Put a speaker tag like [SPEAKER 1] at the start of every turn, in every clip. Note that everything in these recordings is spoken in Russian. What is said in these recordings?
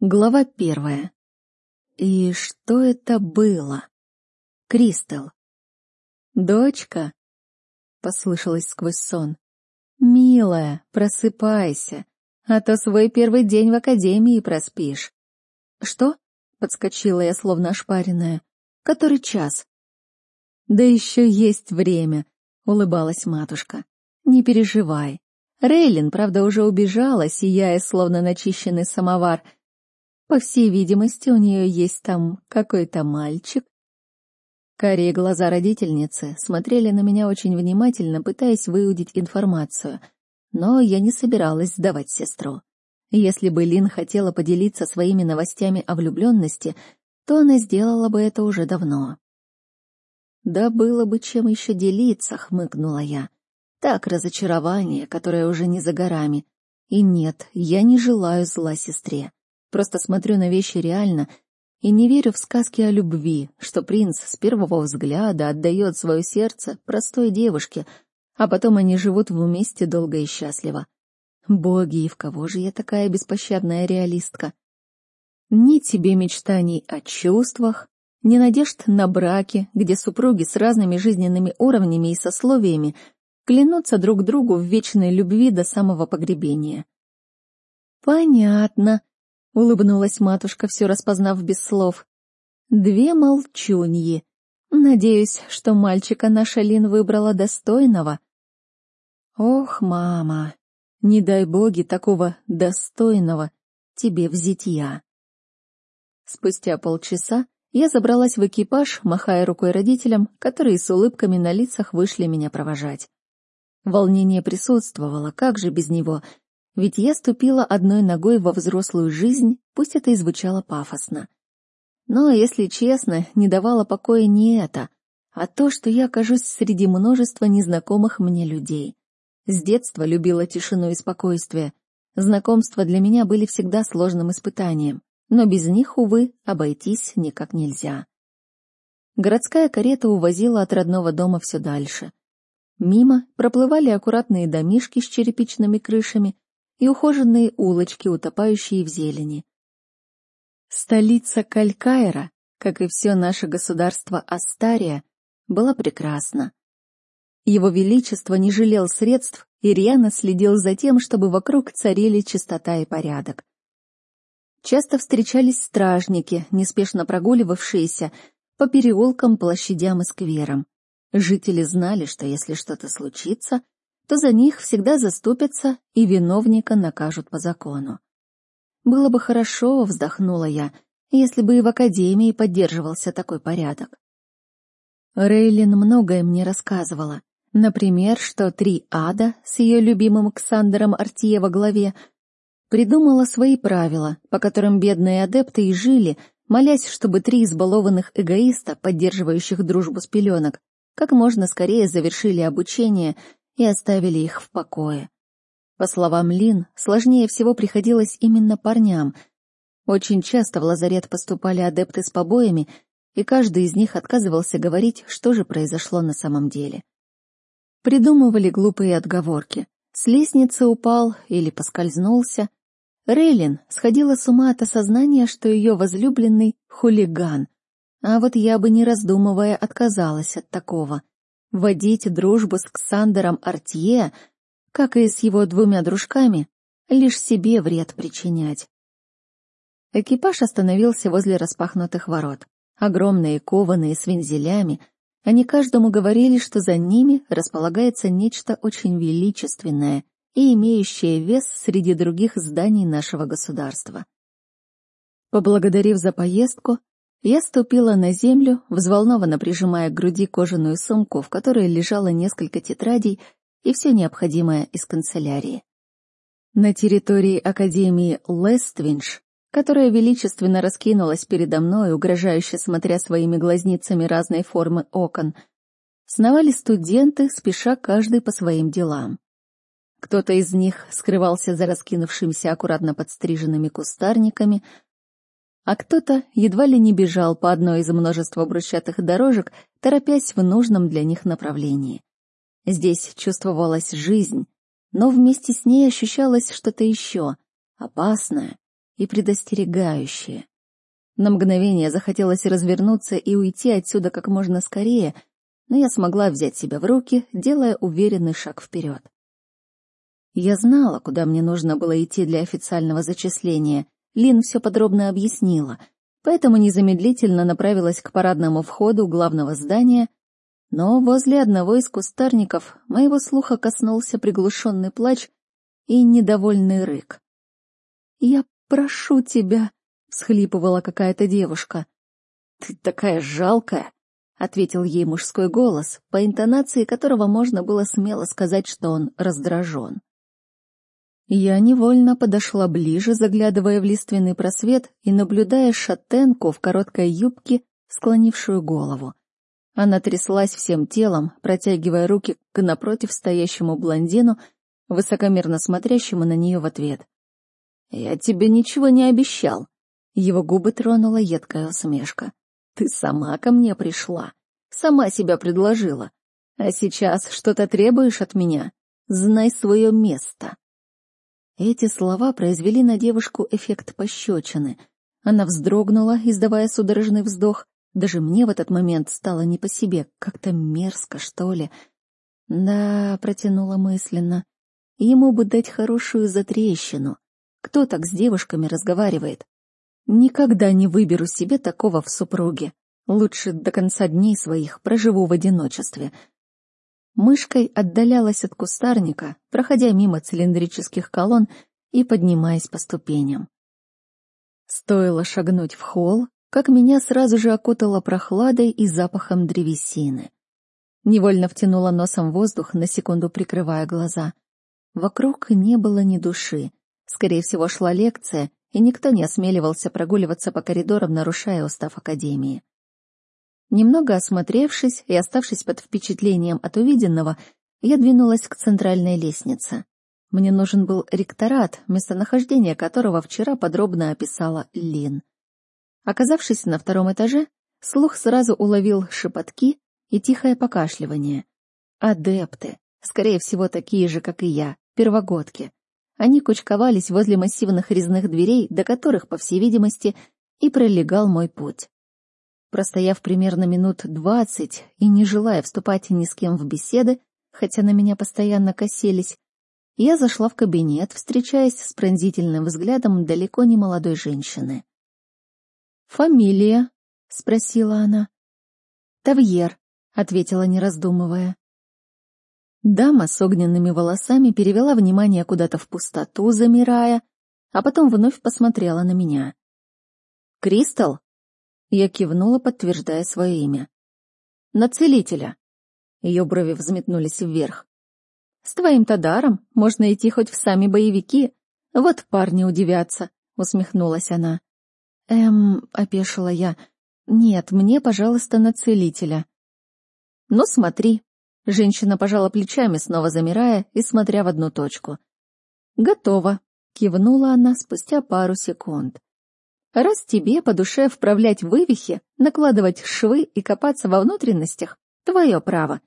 [SPEAKER 1] Глава первая. И что это было? Кристал. «Дочка?» — послышалось сквозь сон. «Милая, просыпайся, а то свой первый день в академии проспишь». «Что?» — подскочила я, словно ошпаренная. «Который час?» «Да еще есть время», — улыбалась матушка. «Не переживай. Рейлин, правда, уже убежала, сияя, словно начищенный самовар — по всей видимости, у нее есть там какой-то мальчик. Карие глаза родительницы смотрели на меня очень внимательно, пытаясь выудить информацию. Но я не собиралась сдавать сестру. Если бы Лин хотела поделиться своими новостями о влюбленности, то она сделала бы это уже давно. «Да было бы чем еще делиться», — хмыкнула я. «Так, разочарование, которое уже не за горами. И нет, я не желаю зла сестре. Просто смотрю на вещи реально и не верю в сказки о любви, что принц с первого взгляда отдает свое сердце простой девушке, а потом они живут вместе долго и счастливо. Боги, и в кого же я такая беспощадная реалистка? Ни тебе мечтаний о чувствах, ни надежд на браки, где супруги с разными жизненными уровнями и сословиями клянутся друг другу в вечной любви до самого погребения. Понятно, — улыбнулась матушка, все распознав без слов. «Две молчуньи. Надеюсь, что мальчика наша Лин выбрала достойного». «Ох, мама, не дай боги такого достойного тебе в зитья». Спустя полчаса я забралась в экипаж, махая рукой родителям, которые с улыбками на лицах вышли меня провожать. Волнение присутствовало, как же без него — ведь я ступила одной ногой во взрослую жизнь, пусть это и звучало пафосно. Но, если честно, не давало покоя не это, а то, что я окажусь среди множества незнакомых мне людей. С детства любила тишину и спокойствие. Знакомства для меня были всегда сложным испытанием, но без них, увы, обойтись никак нельзя. Городская карета увозила от родного дома все дальше. Мимо проплывали аккуратные домишки с черепичными крышами, и ухоженные улочки, утопающие в зелени. Столица Калькаера, как и все наше государство Астария, была прекрасна. Его Величество не жалел средств и рьяно следил за тем, чтобы вокруг царили чистота и порядок. Часто встречались стражники, неспешно прогуливавшиеся по переулкам, площадям и скверам. Жители знали, что если что-то случится, то за них всегда заступятся и виновника накажут по закону. Было бы хорошо, вздохнула я, если бы и в академии поддерживался такой порядок. Рейлин многое мне рассказывала. Например, что три ада с ее любимым Ксандером Артье во главе придумала свои правила, по которым бедные адепты и жили, молясь, чтобы три избалованных эгоиста, поддерживающих дружбу с пеленок, как можно скорее завершили обучение и оставили их в покое. По словам Лин, сложнее всего приходилось именно парням. Очень часто в лазарет поступали адепты с побоями, и каждый из них отказывался говорить, что же произошло на самом деле. Придумывали глупые отговорки. С лестницы упал или поскользнулся. Рейлин сходила с ума от осознания, что ее возлюбленный — хулиган. А вот я бы, не раздумывая, отказалась от такого. Водить дружбу с Ксандером Артье, как и с его двумя дружками, лишь себе вред причинять. Экипаж остановился возле распахнутых ворот. Огромные, кованые с вензелями, они каждому говорили, что за ними располагается нечто очень величественное и имеющее вес среди других зданий нашего государства. Поблагодарив за поездку, я ступила на землю, взволнованно прижимая к груди кожаную сумку, в которой лежало несколько тетрадей и все необходимое из канцелярии. На территории Академии Лествинш, которая величественно раскинулась передо мной, угрожающе смотря своими глазницами разной формы окон, сновали студенты, спеша каждый по своим делам. Кто-то из них скрывался за раскинувшимися аккуратно подстриженными кустарниками — а кто-то едва ли не бежал по одной из множества брусчатых дорожек, торопясь в нужном для них направлении. Здесь чувствовалась жизнь, но вместе с ней ощущалось что-то еще, опасное и предостерегающие. На мгновение захотелось развернуться и уйти отсюда как можно скорее, но я смогла взять себя в руки, делая уверенный шаг вперед. Я знала, куда мне нужно было идти для официального зачисления. Лин все подробно объяснила, поэтому незамедлительно направилась к парадному входу главного здания, но возле одного из кустарников моего слуха коснулся приглушенный плач и недовольный рык. «Я прошу тебя», — всхлипывала какая-то девушка. «Ты такая жалкая», — ответил ей мужской голос, по интонации которого можно было смело сказать, что он раздражен. Я невольно подошла ближе, заглядывая в лиственный просвет и наблюдая шатенку в короткой юбке, склонившую голову. Она тряслась всем телом, протягивая руки к напротив стоящему блондину, высокомерно смотрящему на нее в ответ. «Я тебе ничего не обещал». Его губы тронула едкая усмешка. «Ты сама ко мне пришла, сама себя предложила. А сейчас что-то требуешь от меня? Знай свое место». Эти слова произвели на девушку эффект пощечины. Она вздрогнула, издавая судорожный вздох. Даже мне в этот момент стало не по себе, как-то мерзко, что ли. Да, протянула мысленно. Ему бы дать хорошую затрещину. Кто так с девушками разговаривает? Никогда не выберу себе такого в супруге. Лучше до конца дней своих проживу в одиночестве — мышкой отдалялась от кустарника, проходя мимо цилиндрических колонн и поднимаясь по ступеням. Стоило шагнуть в холл, как меня сразу же окутало прохладой и запахом древесины. Невольно втянула носом воздух, на секунду прикрывая глаза. Вокруг не было ни души. Скорее всего, шла лекция, и никто не осмеливался прогуливаться по коридорам, нарушая устав Академии. Немного осмотревшись и оставшись под впечатлением от увиденного, я двинулась к центральной лестнице. Мне нужен был ректорат, местонахождение которого вчера подробно описала Лин. Оказавшись на втором этаже, слух сразу уловил шепотки и тихое покашливание. Адепты, скорее всего, такие же, как и я, первогодки. Они кучковались возле массивных резных дверей, до которых, по всей видимости, и пролегал мой путь. Простояв примерно минут двадцать и не желая вступать ни с кем в беседы, хотя на меня постоянно косились, я зашла в кабинет, встречаясь с пронзительным взглядом далеко не молодой женщины. «Фамилия?» — спросила она. «Тавьер», — ответила, не раздумывая. Дама с огненными волосами перевела внимание куда-то в пустоту, замирая, а потом вновь посмотрела на меня. «Кристал?» Я кивнула, подтверждая свое имя. «На целителя». Ее брови взметнулись вверх. «С твоим-то даром можно идти хоть в сами боевики. Вот парни удивятся», — усмехнулась она. «Эм...» — опешила я. «Нет, мне, пожалуйста, на целителя». «Ну, смотри». Женщина пожала плечами, снова замирая и смотря в одну точку. «Готово», — кивнула она спустя пару секунд. Раз тебе по душе вправлять вывихи, накладывать швы и копаться во внутренностях, твое право.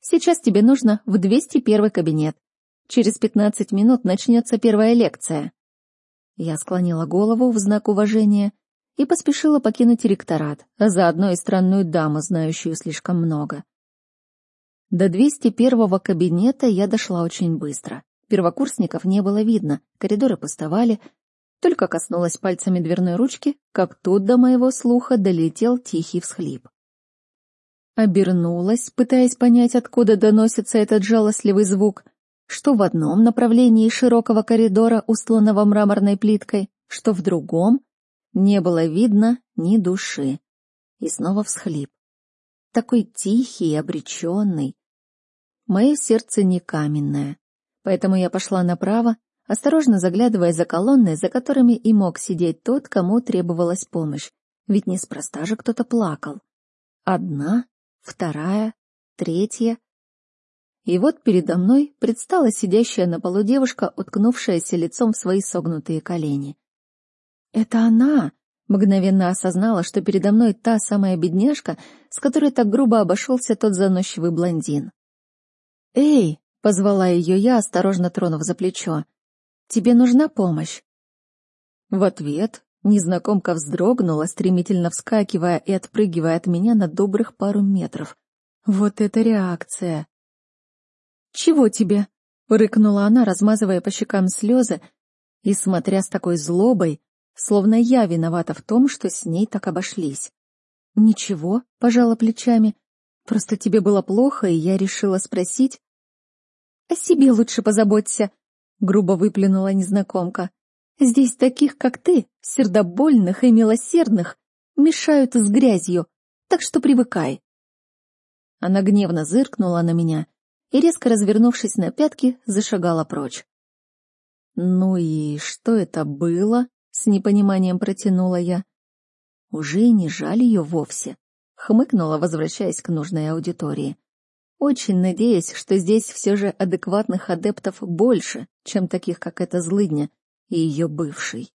[SPEAKER 1] Сейчас тебе нужно в 201 кабинет. Через 15 минут начнется первая лекция. Я склонила голову в знак уважения и поспешила покинуть ректорат, а заодно и странную даму, знающую слишком много. До 201 кабинета я дошла очень быстро. Первокурсников не было видно, коридоры пустовали, только коснулась пальцами дверной ручки, как тут до моего слуха долетел тихий всхлип. Обернулась, пытаясь понять, откуда доносится этот жалостливый звук, что в одном направлении широкого коридора, устланного мраморной плиткой, что в другом не было видно ни души. И снова всхлип. Такой тихий и обреченный. Мое сердце не каменное, поэтому я пошла направо, осторожно заглядывая за колонны, за которыми и мог сидеть тот, кому требовалась помощь. Ведь неспроста же кто-то плакал. Одна, вторая, третья. И вот передо мной предстала сидящая на полу девушка, уткнувшаяся лицом в свои согнутые колени. «Это она!» — мгновенно осознала, что передо мной та самая бедняжка, с которой так грубо обошелся тот заносчивый блондин. «Эй!» — позвала ее я, осторожно тронув за плечо. Тебе нужна помощь?» В ответ незнакомка вздрогнула, стремительно вскакивая и отпрыгивая от меня на добрых пару метров. Вот это реакция! «Чего тебе?» — рыкнула она, размазывая по щекам слезы и смотря с такой злобой, словно я виновата в том, что с ней так обошлись. «Ничего», — пожала плечами, — «просто тебе было плохо, и я решила спросить». «О себе лучше позаботься», — грубо выплюнула незнакомка. «Здесь таких, как ты, сердобольных и милосердных, мешают с грязью, так что привыкай». Она гневно зыркнула на меня и, резко развернувшись на пятки, зашагала прочь. «Ну и что это было?» — с непониманием протянула я. Уже и не жаль ее вовсе. Хмыкнула, возвращаясь к нужной аудитории. Очень надеюсь, что здесь все же адекватных адептов больше, чем таких, как эта злыдня и ее бывший.